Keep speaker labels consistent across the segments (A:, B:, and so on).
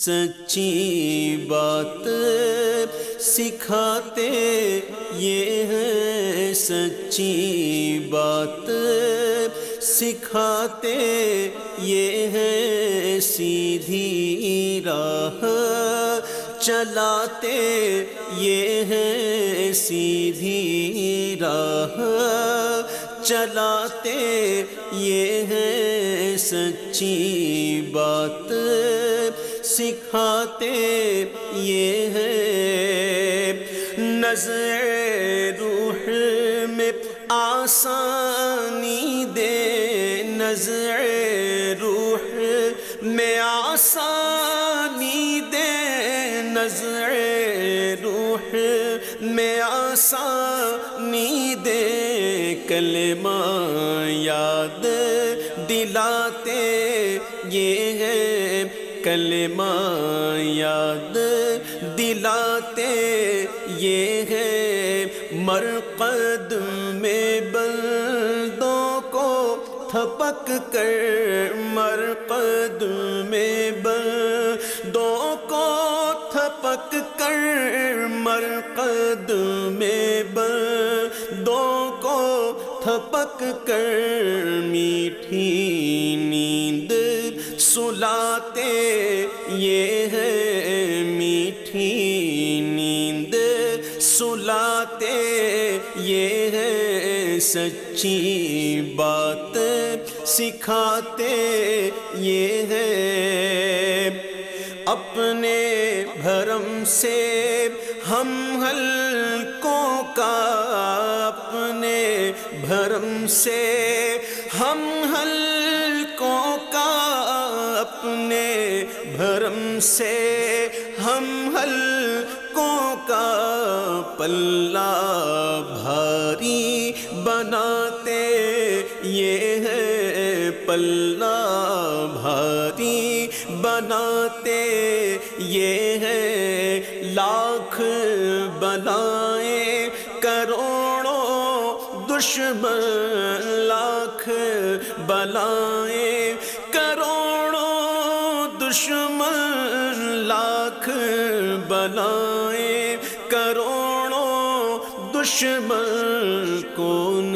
A: سچی بات سکھاتے یہ ہے سچی بات سکھاتے یہ ہے سیدھی راہ چلاتے یہ ہے سیدھی راہ چلاتے یہ ہے سچی بات سکھاتے یہ ہے نظر روح میں آسانی دے۔ نظر روح میں آسانی دے۔ نظر روح میں آسانی دے۔ کلمہ یاد دلاتے یہ ہے کلمہ یاد دلاتے یہ ہے۔ مرقد میں بندوں کو تھپک کر مرقد میں بندوں کو تھپک کر مرقد میں بندوں کو تھپک کر میٹھی نیند سلاتے یہ ہے میٹھی نیند سلاتے، یہ ہے سچی بات سکھاتے، یہ ہے اپنے بھرم سے ہم ہلکوں کا، اپنے بھرم سے ہم ہلکوں کا اپنے بھرم سے ہم ہلکوں کا پلہ بھاری بناتے، یہ ہے پلہ بھاری بناتے، یہ ہے لاکھ بنائے کروڑوں دشمن، لاکھ بلائیں دشمن لاکھ بلائیں کروڑوں دشمن کون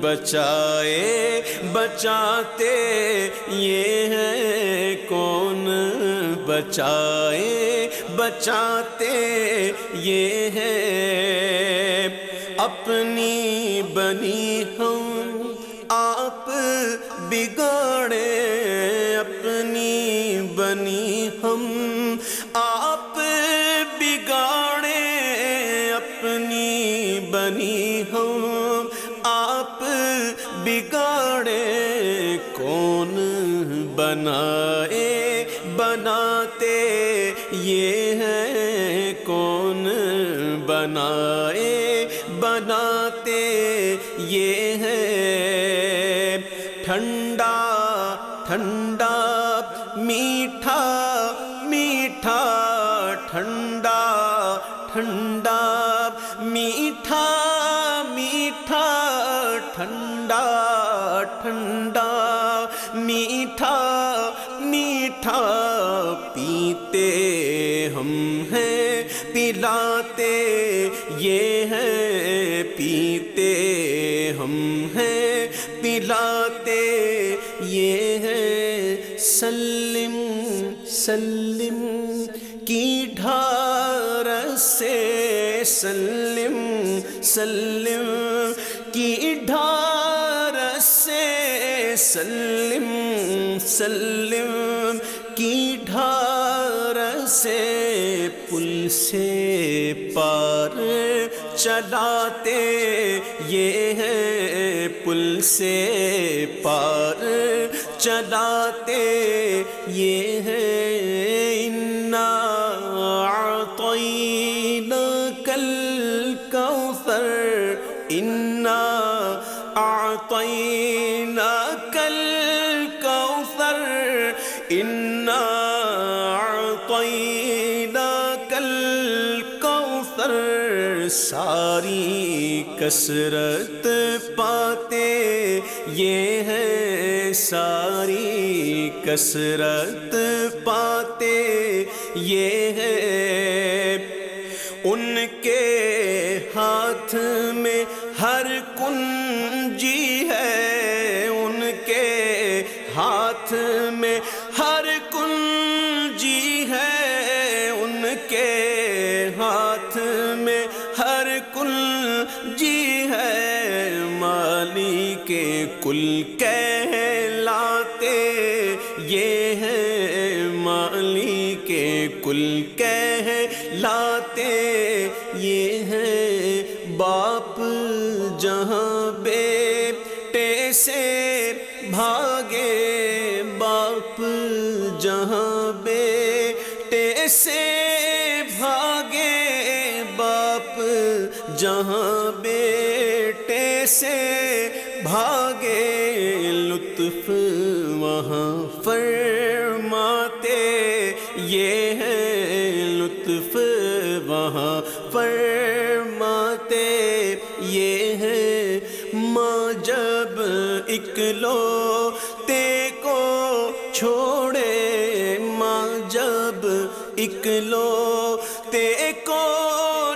A: بچائے، بچاتے یہ ہے کون بچائے، بچاتے یہ ہے اپنی بنی ہم آپ بگاڑے بنی ہم۔ آپ بگاڑے اپنی بنی ہم۔ آپ بگاڑے کون بنائے، بناتے یہ ہے کون بنائے، بناتے یہ ہے ٹھنڈا ٹھنڈا میٹھا میٹھا، ٹھنڈا ٹھنڈا، میٹھا میٹھا، ٹھنڈا ٹھنڈا، میٹھا میٹھا پیتے ہم ہیں، پلاتے یہ ہے پیتے ہم ہیں، پلاتے سلم سلم، کی ڈھار سے سلم سلم، کی ڈھار سے سلم سلم، کی ڈھار سے پل سے پار چلاتے، یہ ہے پل سے پار چلاتے۔ یہ ہے انا کل کوثر انا اعطینا کل کوثر انا اعطینا کل کوثر ساری کسرت پاتے، یہ ہے ساری کسرت پاتے یہ ہے۔ ان کے ہاتھ میں ہر کنجی ہے۔ ان کے ہاتھ میں ہر کنجی ہے۔ ان کے ہاتھ میں ہر کل جی ہے۔ مالی کے کل کہلاتے یہ ہے مالی کے کل کہلاتے یہ ہے باپ جہاں بیٹے سے بھاگے، باپ جہاں بیٹے سے بھاگے، باپ جہاں بیٹے سے بھاگے، لطف وہاں یہ ہے لطف وہاں فرماتے یہ ہے ماں جب اکلو تے کو چھوڑے، ماں جب اکلو تے کو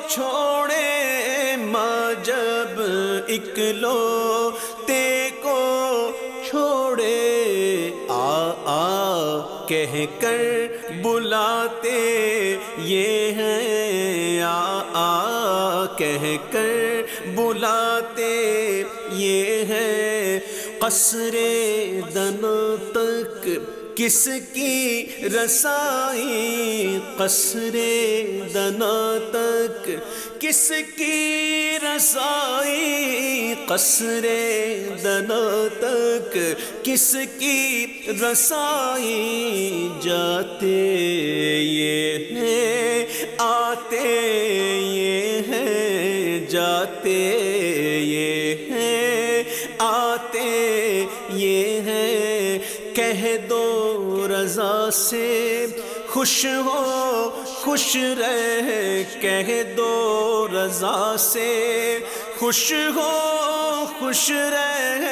A: چھوڑے، ماں جب اکلو کہہ کر بلاتے یہ ہے آ آ، کہہ کر بلاتے یہ ہے قصر دن تک کس کی رسائی قصر دنا تک؟ کس کی رسائی قصر دنا تک؟ کس کی رسائی جاتے یہ ہے آتے یہ ہے جاتے کہہ دو رضا سے، خوش ہو، خوش رہ، کہہ دو رضا سے، خوش ہو، خوش رہ،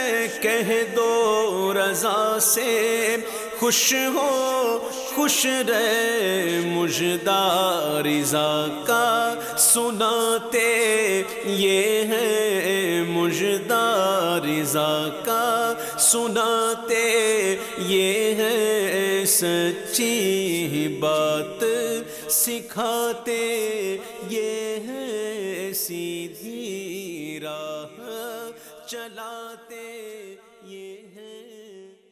A: کہہ دو رضا سے، خوش ہو، خوش رہ، مجدہ رضا کا سناتے یہ ہے مجدہ رضا کا سناتے یہ ہے سچی بات سکھاتے یہ ہے سیدھی راہ چلاتے۔